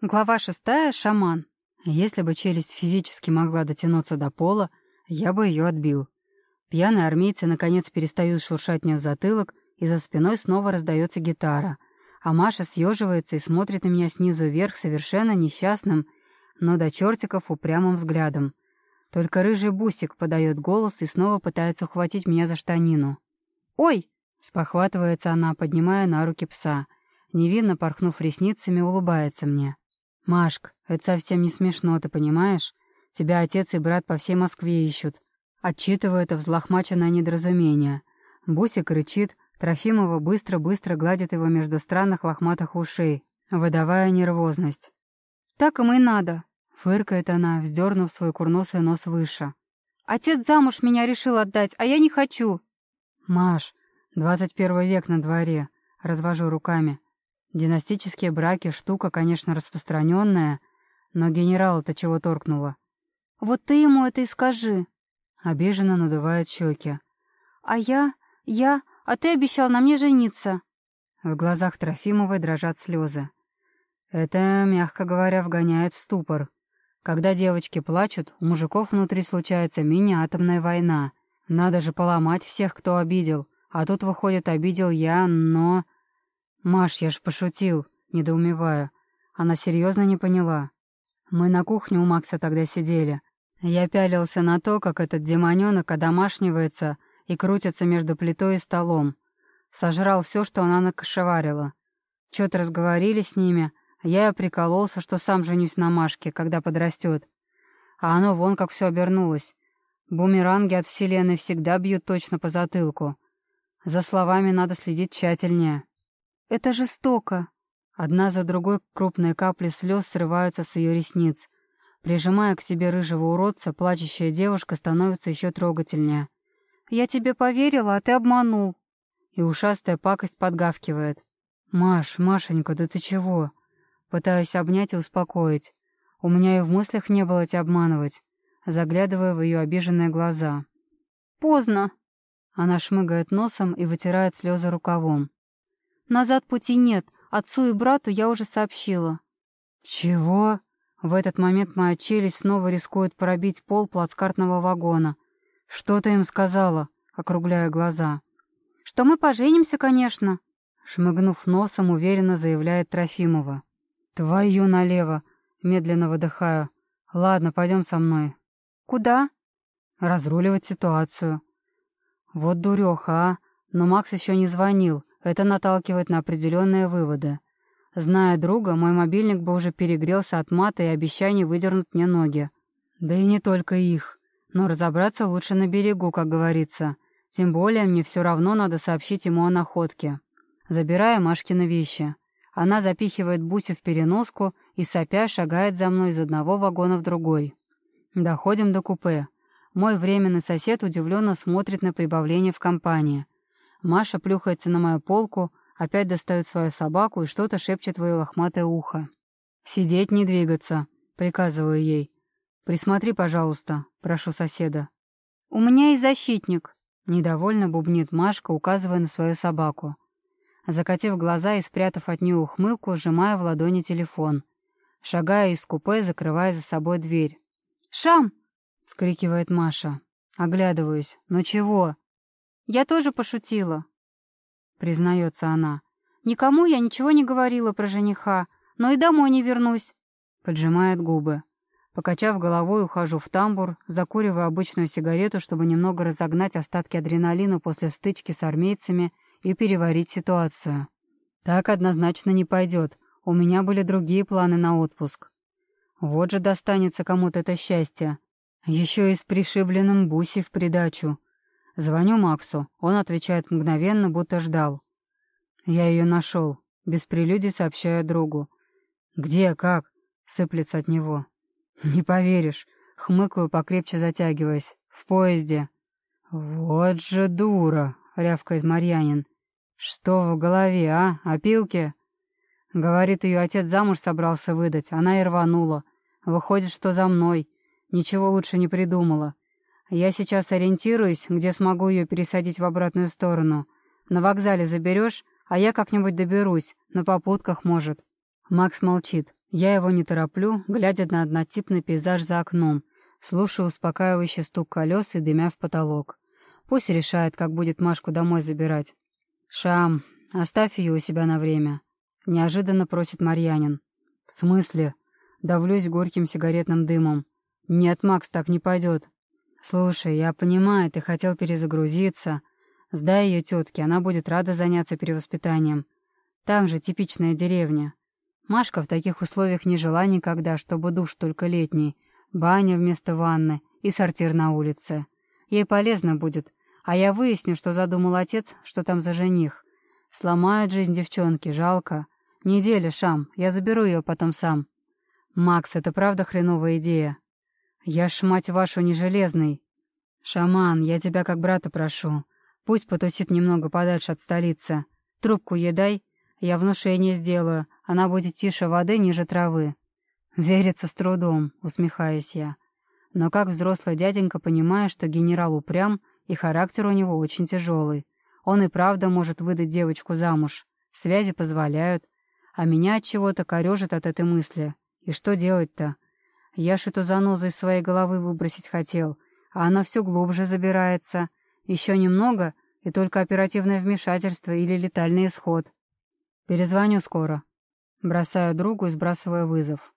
Глава шестая. Шаман. Если бы челюсть физически могла дотянуться до пола, я бы ее отбил. Пьяные армейцы наконец перестают шуршать мне в затылок, и за спиной снова раздается гитара. А Маша съеживается и смотрит на меня снизу вверх совершенно несчастным, но до чертиков упрямым взглядом. Только рыжий бусик подает голос и снова пытается ухватить меня за штанину. «Ой!» — спохватывается она, поднимая на руки пса. Невинно порхнув ресницами, улыбается мне. «Машк, это совсем не смешно, ты понимаешь? Тебя отец и брат по всей Москве ищут». Отчитывает взлохмаченное недоразумение. Бусик рычит, Трофимова быстро-быстро гладит его между странных лохматых ушей, выдавая нервозность. «Так им и надо», — фыркает она, вздернув свой курносый нос выше. «Отец замуж меня решил отдать, а я не хочу». «Маш, двадцать первый век на дворе», — развожу руками. Династические браки — штука, конечно, распространенная, но генерал-то чего торкнуло? «Вот ты ему это и скажи». Обиженно надувает щеки. «А я... я... А ты обещал на мне жениться». В глазах Трофимовой дрожат слезы. Это, мягко говоря, вгоняет в ступор. Когда девочки плачут, у мужиков внутри случается мини-атомная война. Надо же поломать всех, кто обидел. А тут, выходит, обидел я, но... «Маш, я ж пошутил», — недоумеваю. Она серьезно не поняла. Мы на кухне у Макса тогда сидели. Я пялился на то, как этот демонёнок одомашнивается и крутится между плитой и столом. Сожрал все, что она накошеварила. Чё-то разговорили с ними, а я прикололся, что сам женюсь на Машке, когда подрастет. А оно вон как все обернулось. Бумеранги от Вселенной всегда бьют точно по затылку. За словами надо следить тщательнее. Это жестоко. Одна за другой крупные капли слез срываются с ее ресниц. Прижимая к себе рыжего уродца, плачущая девушка становится еще трогательнее. «Я тебе поверила, а ты обманул». И ушастая пакость подгавкивает. «Маш, Машенька, да ты чего?» Пытаюсь обнять и успокоить. У меня и в мыслях не было тебя обманывать, заглядывая в ее обиженные глаза. «Поздно!» Она шмыгает носом и вытирает слезы рукавом. Назад пути нет, отцу и брату я уже сообщила». «Чего?» В этот момент моя челюсть снова рискует пробить пол плацкартного вагона. «Что ты им сказала?» — округляя глаза. «Что мы поженимся, конечно», — шмыгнув носом, уверенно заявляет Трофимова. «Твою налево!» — медленно выдыхаю. «Ладно, пойдем со мной». «Куда?» «Разруливать ситуацию». «Вот дуреха, а! Но Макс еще не звонил. Это наталкивает на определенные выводы. Зная друга, мой мобильник бы уже перегрелся от мата и обещаний выдернуть мне ноги. Да и не только их. Но разобраться лучше на берегу, как говорится. Тем более мне все равно надо сообщить ему о находке. Забираю Машкины вещи. Она запихивает Бусю в переноску и, сопя, шагает за мной из одного вагона в другой. Доходим до купе. Мой временный сосед удивленно смотрит на прибавление в компании — Маша плюхается на мою полку, опять достает свою собаку и что-то шепчет в ее лохматое ухо. «Сидеть, не двигаться», — приказываю ей. «Присмотри, пожалуйста», — прошу соседа. «У меня есть защитник», — недовольно бубнит Машка, указывая на свою собаку. Закатив глаза и спрятав от нее ухмылку, сжимая в ладони телефон. Шагая из купе, закрывая за собой дверь. «Шам!» — скрикивает Маша. Оглядываюсь. «Ну чего?» «Я тоже пошутила», — признается она. «Никому я ничего не говорила про жениха, но и домой не вернусь», — поджимает губы. Покачав головой, ухожу в тамбур, закуриваю обычную сигарету, чтобы немного разогнать остатки адреналина после стычки с армейцами и переварить ситуацию. Так однозначно не пойдет. У меня были другие планы на отпуск. Вот же достанется кому-то это счастье. Еще и с пришибленным Буси в придачу. Звоню Максу, он отвечает мгновенно, будто ждал. Я ее нашел. Без прелюдий сообщаю другу. «Где? Как?» — сыплется от него. «Не поверишь», — хмыкаю, покрепче затягиваясь. «В поезде». «Вот же дура!» — рявкает Марьянин. «Что в голове, а? Опилки?» Говорит, ее отец замуж собрался выдать, она и рванула. Выходит, что за мной. Ничего лучше не придумала. Я сейчас ориентируюсь, где смогу ее пересадить в обратную сторону. На вокзале заберешь, а я как-нибудь доберусь, на попутках, может». Макс молчит. Я его не тороплю, глядя на однотипный пейзаж за окном, слушаю успокаивающий стук колес и дымя в потолок. Пусть решает, как будет Машку домой забирать. «Шам, оставь ее у себя на время», — неожиданно просит Марьянин. «В смысле?» Давлюсь горьким сигаретным дымом. «Нет, Макс, так не пойдет». «Слушай, я понимаю, ты хотел перезагрузиться. Сдай ее тетке, она будет рада заняться перевоспитанием. Там же типичная деревня. Машка в таких условиях не жила никогда, чтобы душ только летний, баня вместо ванны и сортир на улице. Ей полезно будет, а я выясню, что задумал отец, что там за жених. Сломают жизнь девчонки, жалко. Неделя, Шам, я заберу ее потом сам. Макс, это правда хреновая идея? Я ж, мать вашу, не железный. Шаман, я тебя как брата прошу. Пусть потусит немного подальше от столицы. Трубку ей дай, я внушение сделаю, она будет тише воды, ниже травы. Верится с трудом, усмехаюсь я. Но как взрослый дяденька понимаю, что генерал упрям, и характер у него очень тяжелый. Он и правда может выдать девочку замуж. Связи позволяют. А меня от чего-то корежит от этой мысли. И что делать-то? Я ж эту занозу из своей головы выбросить хотел, а она все глубже забирается. Еще немного, и только оперативное вмешательство или летальный исход. Перезвоню скоро. Бросаю другу и сбрасываю вызов.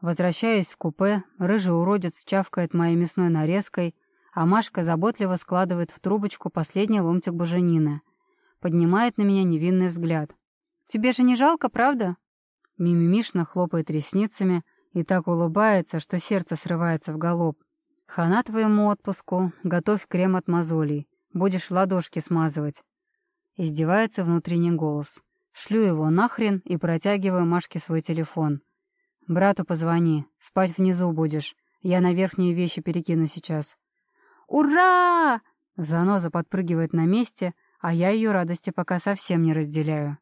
Возвращаясь в купе, рыжий уродец чавкает моей мясной нарезкой, а Машка заботливо складывает в трубочку последний ломтик буженины. Поднимает на меня невинный взгляд. «Тебе же не жалко, правда?» Мимимишно хлопает ресницами и так улыбается, что сердце срывается в галоп. «Хана твоему отпуску, готовь крем от мозолей, будешь ладошки смазывать». Издевается внутренний голос. Шлю его нахрен и протягиваю Машке свой телефон. «Брату позвони, спать внизу будешь, я на верхние вещи перекину сейчас». «Ура!» Заноза подпрыгивает на месте, а я ее радости пока совсем не разделяю.